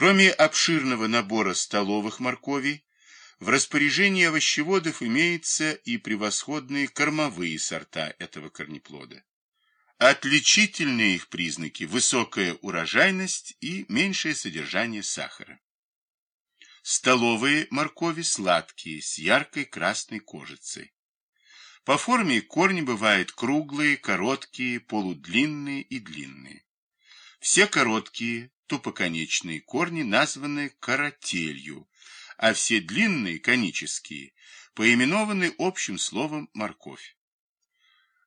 Кроме обширного набора столовых морковей, в распоряжении овощеводов имеются и превосходные кормовые сорта этого корнеплода. Отличительные их признаки – высокая урожайность и меньшее содержание сахара. Столовые моркови сладкие, с яркой красной кожицей. По форме корни бывают круглые, короткие, полудлинные и длинные. Все короткие, тупоконечные корни названы карателью, а все длинные, конические, поименованы общим словом морковь.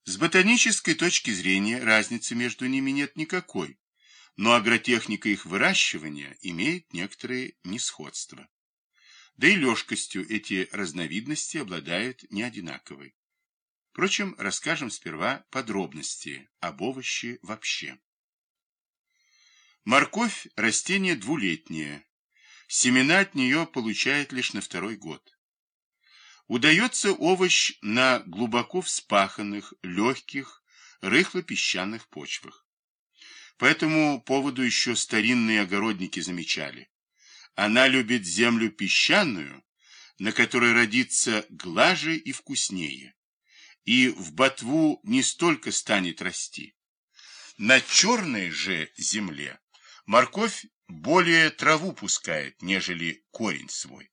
С ботанической точки зрения разницы между ними нет никакой, но агротехника их выращивания имеет некоторые несходства. Да и лёжкостью эти разновидности обладают неодинаковой. Впрочем, расскажем сперва подробности об овоще вообще. Морковь – растение двулетнее, Семена от нее получает лишь на второй год. Удается овощ на глубоко вспаханных, легких, рыхло-песчаных почвах. По этому поводу еще старинные огородники замечали. Она любит землю песчаную, на которой родится глаже и вкуснее, и в ботву не столько станет расти. На черной же земле морковь более траву пускает, нежели корень свой.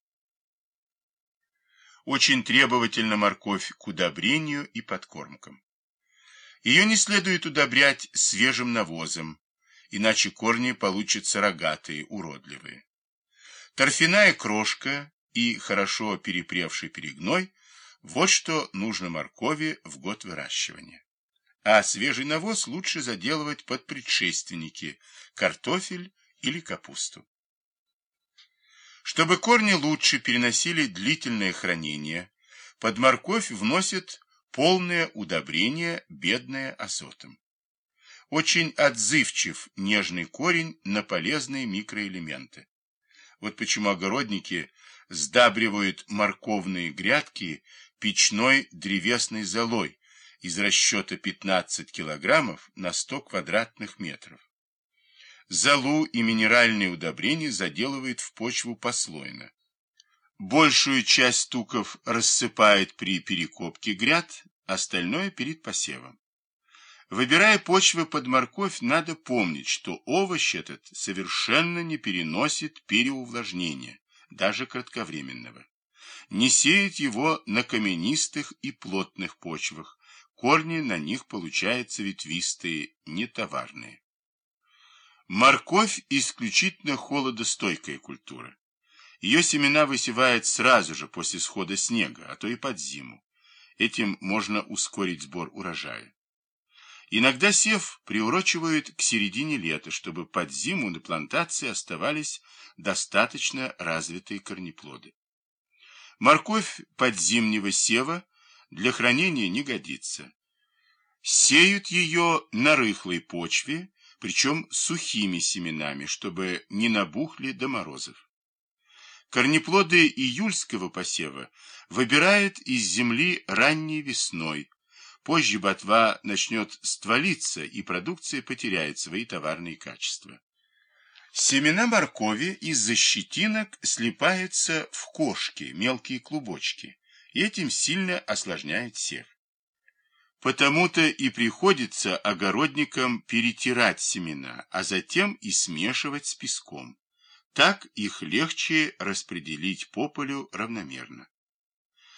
Очень требовательна морковь к удобрению и подкормкам. Ее не следует удобрять свежим навозом, иначе корни получатся рогатые, уродливые. Торфяная крошка и хорошо перепревший перегной – вот что нужно моркови в год выращивания. А свежий навоз лучше заделывать под предшественники – картофель или капусту. Чтобы корни лучше переносили длительное хранение, под морковь вносят полное удобрение, бедное азотом. Очень отзывчив нежный корень на полезные микроэлементы. Вот почему огородники сдабривают морковные грядки печной древесной золой из расчета 15 килограммов на 100 квадратных метров. Золу и минеральные удобрения заделывает в почву послойно. Большую часть стуков рассыпает при перекопке гряд, остальное перед посевом. Выбирая почвы под морковь, надо помнить, что овощ этот совершенно не переносит переувлажнения, даже кратковременного. Не сеять его на каменистых и плотных почвах, корни на них получаются ветвистые, нетоварные. Морковь исключительно холодостойкая культура. Ее семена высевают сразу же после схода снега, а то и под зиму. Этим можно ускорить сбор урожая. Иногда сев приурочивают к середине лета, чтобы под зиму на плантации оставались достаточно развитые корнеплоды. Морковь под зимнего сева для хранения не годится. Сеют ее на рыхлой почве причем сухими семенами, чтобы не набухли до морозов. Корнеплоды июльского посева выбирают из земли ранней весной. Позже ботва начнет стволиться, и продукция потеряет свои товарные качества. Семена моркови из-за щетинок слипаются в кошки, мелкие клубочки, и этим сильно осложняет сев. Потому-то и приходится огородникам перетирать семена, а затем и смешивать с песком. Так их легче распределить по полю равномерно.